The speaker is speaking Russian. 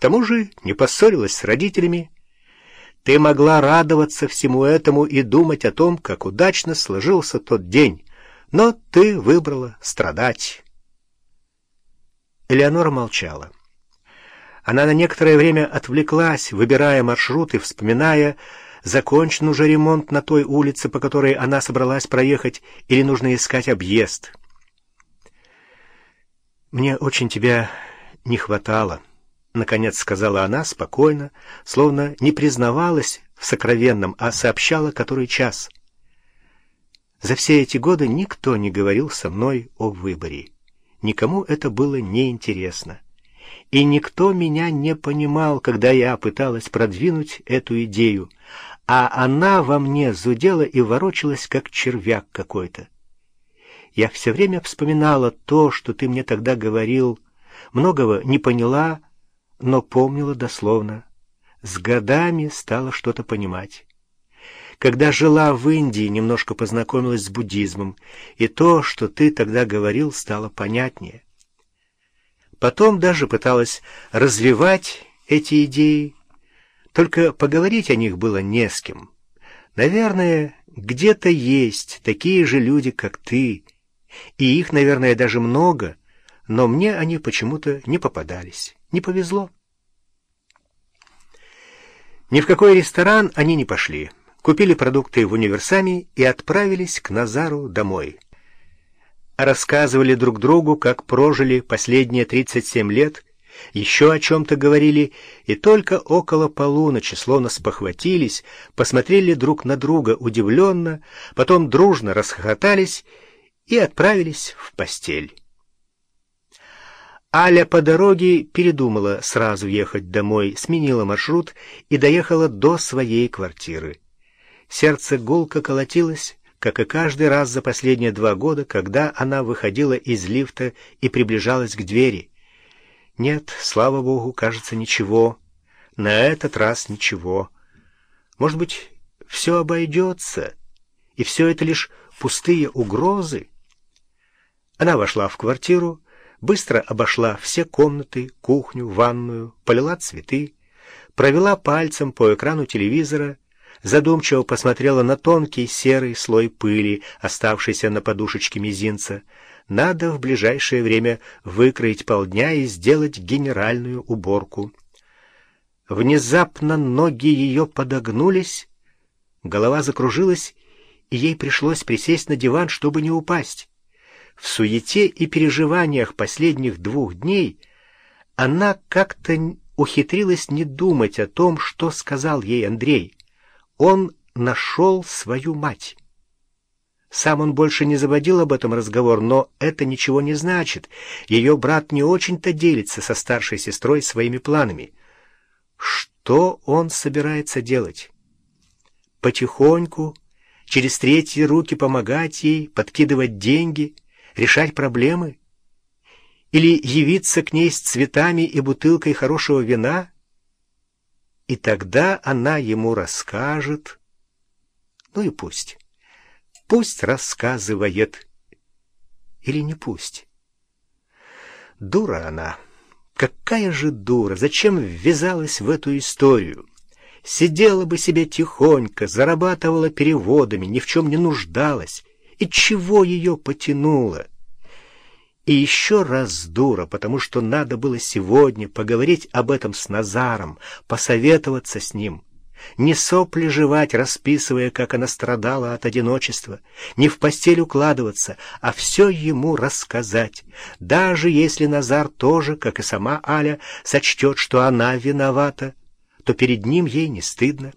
К тому же не поссорилась с родителями. Ты могла радоваться всему этому и думать о том, как удачно сложился тот день, но ты выбрала страдать. Элеонора молчала. Она на некоторое время отвлеклась, выбирая маршрут и вспоминая, закончен уже ремонт на той улице, по которой она собралась проехать, или нужно искать объезд. «Мне очень тебя не хватало», — наконец сказала она спокойно, словно не признавалась в сокровенном, а сообщала который час. «За все эти годы никто не говорил со мной о выборе. Никому это было неинтересно. И никто меня не понимал, когда я пыталась продвинуть эту идею, а она во мне зудела и ворочалась, как червяк какой-то. Я все время вспоминала то, что ты мне тогда говорил, многого не поняла, но помнила дословно. С годами стала что-то понимать. Когда жила в Индии, немножко познакомилась с буддизмом, и то, что ты тогда говорил, стало понятнее. Потом даже пыталась развивать эти идеи, только поговорить о них было не с кем. Наверное, где-то есть такие же люди, как ты, и их, наверное, даже много, но мне они почему-то не попадались. Не повезло. Ни в какой ресторан они не пошли. Купили продукты в универсаме и отправились к Назару домой. Рассказывали друг другу, как прожили последние 37 лет, еще о чем-то говорили, и только около полуночи, словно спохватились, посмотрели друг на друга удивленно, потом дружно расхохотались и отправились в постель. Аля по дороге передумала сразу ехать домой, сменила маршрут и доехала до своей квартиры. Сердце гулко колотилось, как и каждый раз за последние два года, когда она выходила из лифта и приближалась к двери. Нет, слава богу, кажется, ничего. На этот раз ничего. Может быть, все обойдется, и все это лишь пустые угрозы? Она вошла в квартиру, быстро обошла все комнаты, кухню, ванную, полила цветы, провела пальцем по экрану телевизора, задумчиво посмотрела на тонкий серый слой пыли, оставшийся на подушечке мизинца. Надо в ближайшее время выкроить полдня и сделать генеральную уборку. Внезапно ноги ее подогнулись, голова закружилась, и ей пришлось присесть на диван, чтобы не упасть. В суете и переживаниях последних двух дней она как-то ухитрилась не думать о том, что сказал ей Андрей. Он нашел свою мать. Сам он больше не заводил об этом разговор, но это ничего не значит. Ее брат не очень-то делится со старшей сестрой своими планами. Что он собирается делать? Потихоньку, через третьи руки помогать ей, подкидывать деньги — решать проблемы? Или явиться к ней с цветами и бутылкой хорошего вина? И тогда она ему расскажет. Ну и пусть. Пусть рассказывает. Или не пусть. Дура она. Какая же дура! Зачем ввязалась в эту историю? Сидела бы себе тихонько, зарабатывала переводами, ни в чем не нуждалась. И чего ее потянуло? И еще раз дура, потому что надо было сегодня поговорить об этом с Назаром, посоветоваться с ним. Не сопли жевать, расписывая, как она страдала от одиночества, не в постель укладываться, а все ему рассказать. Даже если Назар тоже, как и сама Аля, сочтет, что она виновата, то перед ним ей не стыдно.